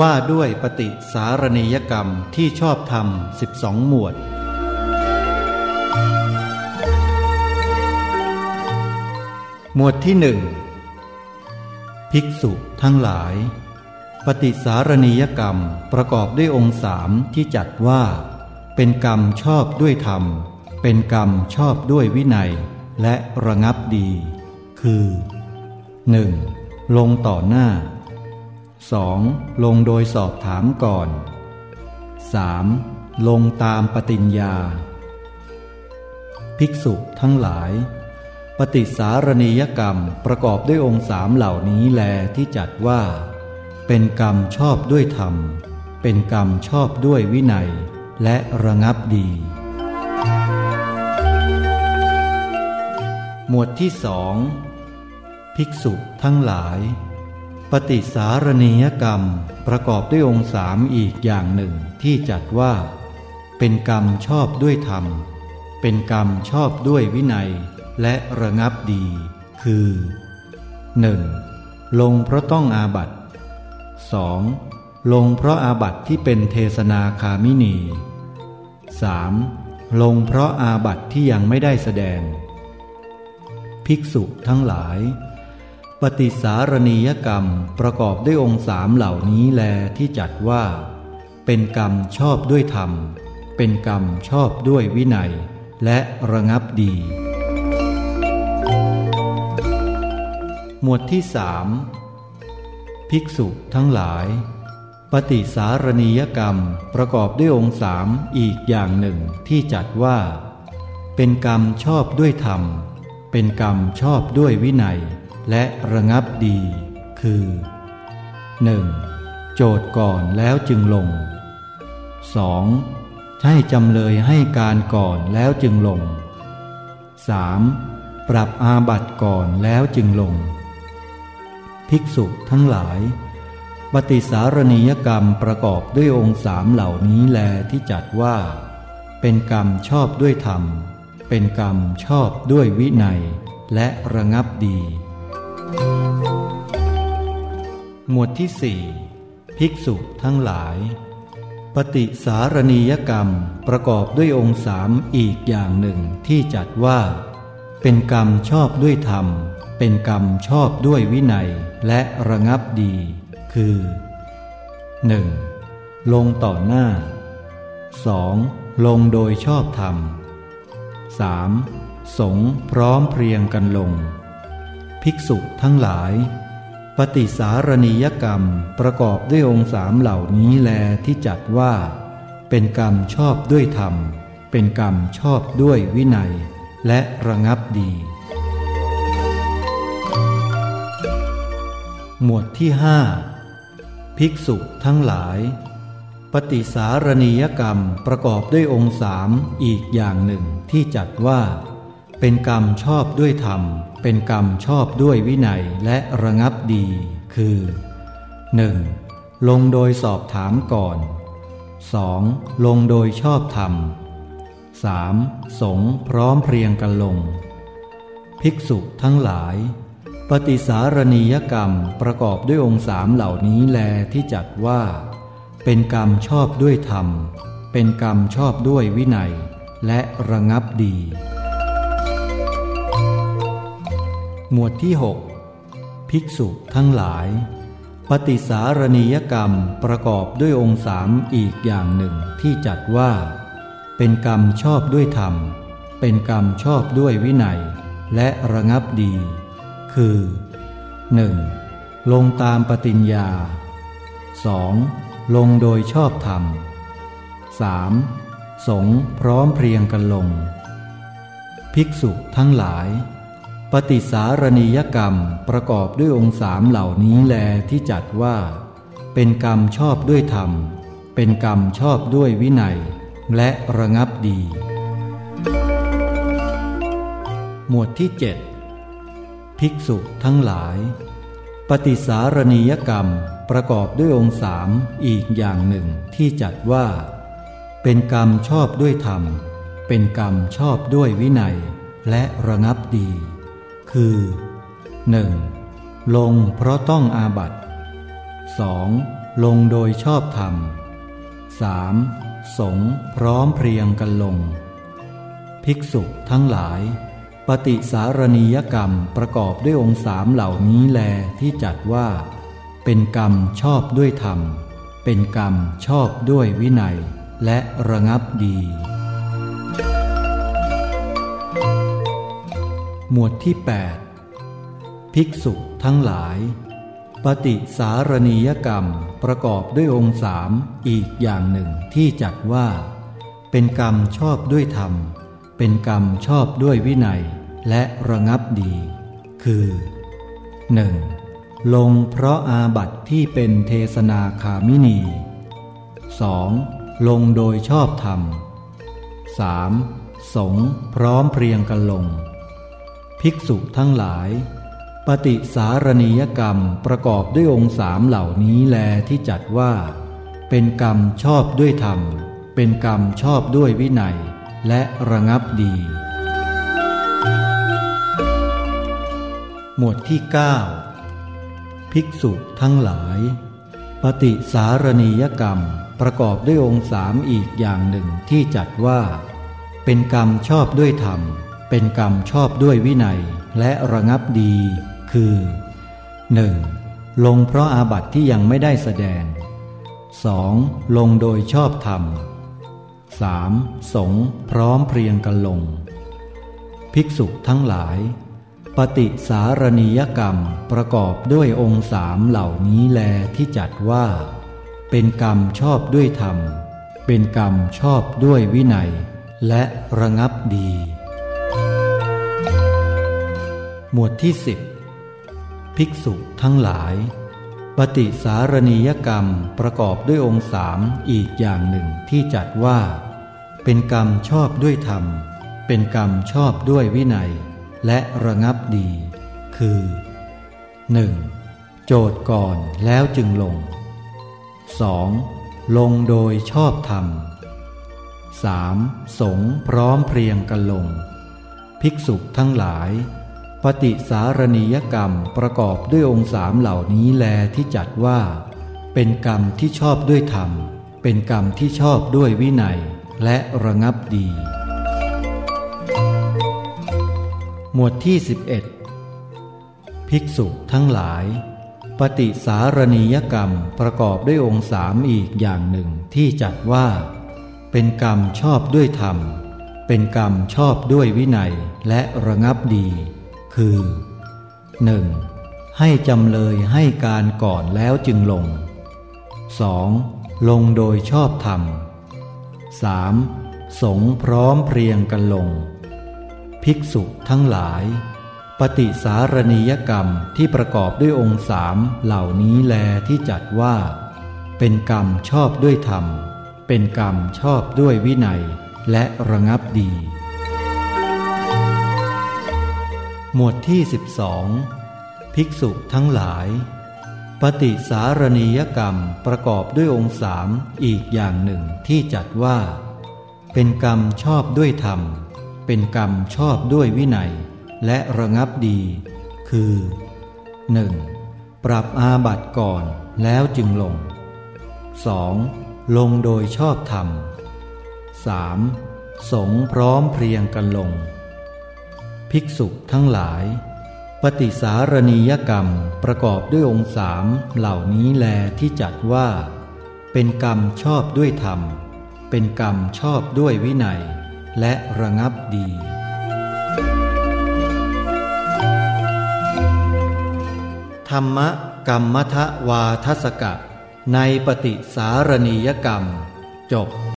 ว่าด้วยปฏิสารณียกรรมที่ชอบธรรมสิบสองหมวด หมวดที่หนึ่งภิกษุทั้งหลาย ปฏิสารณียกรรมประกอบด้วยองค์สามที่จัดว่า เป็นกรรมชอบด้วยธรรม เป็นกรรมชอบด้วยวินัย และระงับดี คือ 1. ลงต่อหน้า 2. ลงโดยสอบถามก่อน 3. ลงตามปฏิญญา ภิกษุทั้งหลาย ปฏิสารณียกรรมประกอบด้วยองค์สามเหล่านี้แลที่จัดว่า เป็นกรรมชอบด้วยธรรม เป็นกรรมชอบด้วยวินัย และระงับดี หมวดที่สองภิกษุทั้งหลาย ปฏิสารณียกรรมประกอบด้วยองค์สามอีกอย่างหนึ่งที่จัดว่า เป็นกรรมชอบด้วยธรรม เป็นกรรมชอบด้วยวินัย และระงับดี คือ 1. ลงเพราะต้องอาบัต 2. ลงเพราะอาบัตที่เป็นเทศนาคามินี 3. ลงเพราะอาบัตที่ยังไม่ได้แสดง ภิกษุทั้งหลาย ปฏิสารณียกรรมประกอบด้วยองค์สามเหล่านี้แลที่จัดว่า เป็นกรรมชอบด้วยธรรม เป็นกรรมชอบด้วยวินัย และระงับดี หมวดที่สามภิกษุทั้งหลาย ปฏิสารณียกรรมประกอบด้วยองค์สามอีกอย่างหนึ่งที่จัดว่า เป็นกรรมชอบด้วยธรรม เป็นกรรมชอบด้วยวินัย และระงับดี คือ 1. โจทย์ก่อนแล้วจึงลง 2. ให้จำเลยให้การก่อนแล้วจึงลง 3. ปรับอาบัติก่อนแล้วจึงลง ภิกษุทั้งหลาย ปฏิสารณียกรรมประกอบด้วยองค์สามเหล่านี้แลที่จัดว่า เป็นกรรมชอบด้วยธรรม เป็นกรรมชอบด้วยวินัย และระงับดี หมวดที่สี่ภิกษุทั้งหลาย ปฏิสารณียกรรมประกอบด้วยองค์สามอีกอย่างหนึ่งที่จัดว่า เป็นกรรมชอบด้วยธรรม เป็นกรรมชอบด้วยวินัยและระงับดี คือ 1. ลงต่อหน้า 2. ลงโดยชอบธรรม 3. สงพร้อมเพรียงกันลง ภิกษุทั้งหลาย ปฏิสารณียกรรมประกอบด้วยองค์สามเหล่านี้แลที่จัดว่า เป็นกรรมชอบด้วยธรรม เป็นกรรมชอบด้วยวินัย และระงับดี หมวดที่หภิกษุทั้งหลาย ปฏิสารณียกรรมประกอบด้วยองค์สามอีกอย่างหนึ่งที่จัดว่า เป็นกรรมชอบด้วยธรรม เป็นกรรมชอบด้วยวินัยและระงับดี คือ 1. ลงโดยสอบถามก่อน 2. ลงโดยชอบธรรม 3. สงพร้อมเพรียงกันลง ภิกษุทั้งหลาย ปฏิสารณียกรรมประกอบด้วยองค์สามเหล่านี้แลที่จัดว่า เป็นกรรมชอบด้วยธรรม เป็นกรรมชอบด้วยวินัย และระงับดี หมวดที่ 6 ภิกษุทั้งหลาย ปฏิสารณียกรรมประกอบด้วยองค์สามอีกอย่างหนึ่งที่จัดว่า เป็นกรรมชอบด้วยธรรม เป็นกรรมชอบด้วยวินัย และระงับดี คือ 1. ลงตามปฏิญญา 2. ลงโดยชอบธรรม 3. สงพร้อมเพรียงกันลง ภิกษุทั้งหลาย ปฏิสารณียกรรมประกอบด้วยองค์สามเหล่านี้แลที่จัดว่า เป็นกรรมชอบด้วยธรรม เป็นกรรมชอบด้วยวินัย และระงับดี หมวดที่เจ็ดภิกษุทั้งหลาย ปฏิสารณียกรรมประกอบด้วยองค์สามอีกอย่างหนึ่งที่จัดว่า เป็นกรรมชอบด้วยธรรม เป็นกรรมชอบด้วยวินัย และระงับดี คือ 1. ลงเพราะต้องอาบัต 2. ลงโดยชอบธรรม 3. สงพร้อมเพรียงกันลง ภิกษุทั้งหลาย ปฏิสารณียกรรมประกอบด้วยองค์สามเหล่านี้แลที่จัดว่า เป็นกรรมชอบด้วยธรรม เป็นกรรมชอบด้วยวินัย และระงับดี หมวดที่ 8 ภิกษุทั้งหลาย ปฏิสารณียกรรมประกอบด้วยองค์สามอีกอย่างหนึ่งที่จัดว่า เป็นกรรมชอบด้วยธรรม เป็นกรรมชอบด้วยวินัย และระงับดี คือ 1. ลงเพราะอาบัติที่เป็นเทศนาคามินี 2. ลงโดยชอบธรรม 3. สงพร้อมเพรียงกันลง ภิกษุทั้งหลาย ปฏิสารณียกรรมประกอบด้วยองค์สามเหล่านี้แลที่จัดว่า เป็นกรรมชอบด้วยธรรม เป็นกรรมชอบด้วยวินัย และระงับดี หมวดที่ 9 ภิกษุทั้งหลาย ปฏิสารณียกรรมประกอบด้วยองค์สามอีกอย่างหนึ่งที่จัดว่า เป็นกรรมชอบด้วยธรรม เป็นกรรมชอบด้วยวินัยและระงับดี คือ 1. ลงเพราะอาบัติที่ยังไม่ได้แสดง 2. ลงโดยชอบธรรม 3. สงพร้อมเพรียงกันลง ภิกษุทั้งหลาย ปฏิสารณียกรรมประกอบด้วยองค์สามเหล่านี้แลที่จัดว่า เป็นกรรมชอบด้วยธรรม เป็นกรรมชอบด้วยวินัย และระงับดี หมวดที่สิบภิกษุทั้งหลาย ปฏิสารณียกรรมประกอบด้วยองค์สามอีกอย่างหนึ่งที่จัดว่า เป็นกรรมชอบด้วยธรรม เป็นกรรมชอบด้วยวินัย และระงับดี คือ 1. โจทย์ก่อนแล้วจึงลง 2. ลงโดยชอบธรรม 3. สงพร้อมเพรียงกันลง ภิกษุทั้งหลาย ปฏิสารณียกรรมประกอบด้วยองค์สามเหล่านี้แลที่จัดว่า เป็นกรรมที่ชอบด้วยธรรม เป็นกรรมที่ชอบด้วยวินัย และระงับดี หมวดที่ 11 ภิกษุทั้งหลาย ปฏิสารณียกรรมประกอบด้วยองค์สามอีกอย่างหนึ่งที่จัดว่า เป็นกรรมชอบด้วยธรรม เป็นกรรมชอบด้วยวินัยและระงับดี คือ 1. ให้จำเลยให้การก่อนแล้วจึงลง 2. ลงโดยชอบธรรม 3. สงพร้อมเพรียงกันลง ภิกษุทั้งหลาย ปฏิสารณียกรรมที่ประกอบด้วยองค์สามเหล่านี้แลที่จัดว่า เป็นกรรมชอบด้วยธรรม เป็นกรรมชอบด้วยวินัย และระงับดี หมวดที่12ภิกษุทั้งหลาย ปฏิสารณียกรรมประกอบด้วยองค์สามอีกอย่างหนึ่งที่จัดว่า เป็นกรรมชอบด้วยธรรม เป็นกรรมชอบด้วยวินัย และระงับดี คือ 1. ปรับอาบัติก่อนแล้วจึงลง 2. ลงโดยชอบธรรม 3. สงพร้อมเพรียงกันลง ภิกษุทั้งหลาย ปฏิสารณียกรรมประกอบด้วยองค์สามเหล่านี้แลที่จัดว่า เป็นกรรมชอบด้วยธรรม เป็นกรรมชอบด้วยวินัย และระงับดีธรรมกรรมทวาทสกะ ในปฏิสารณียกรรม จบ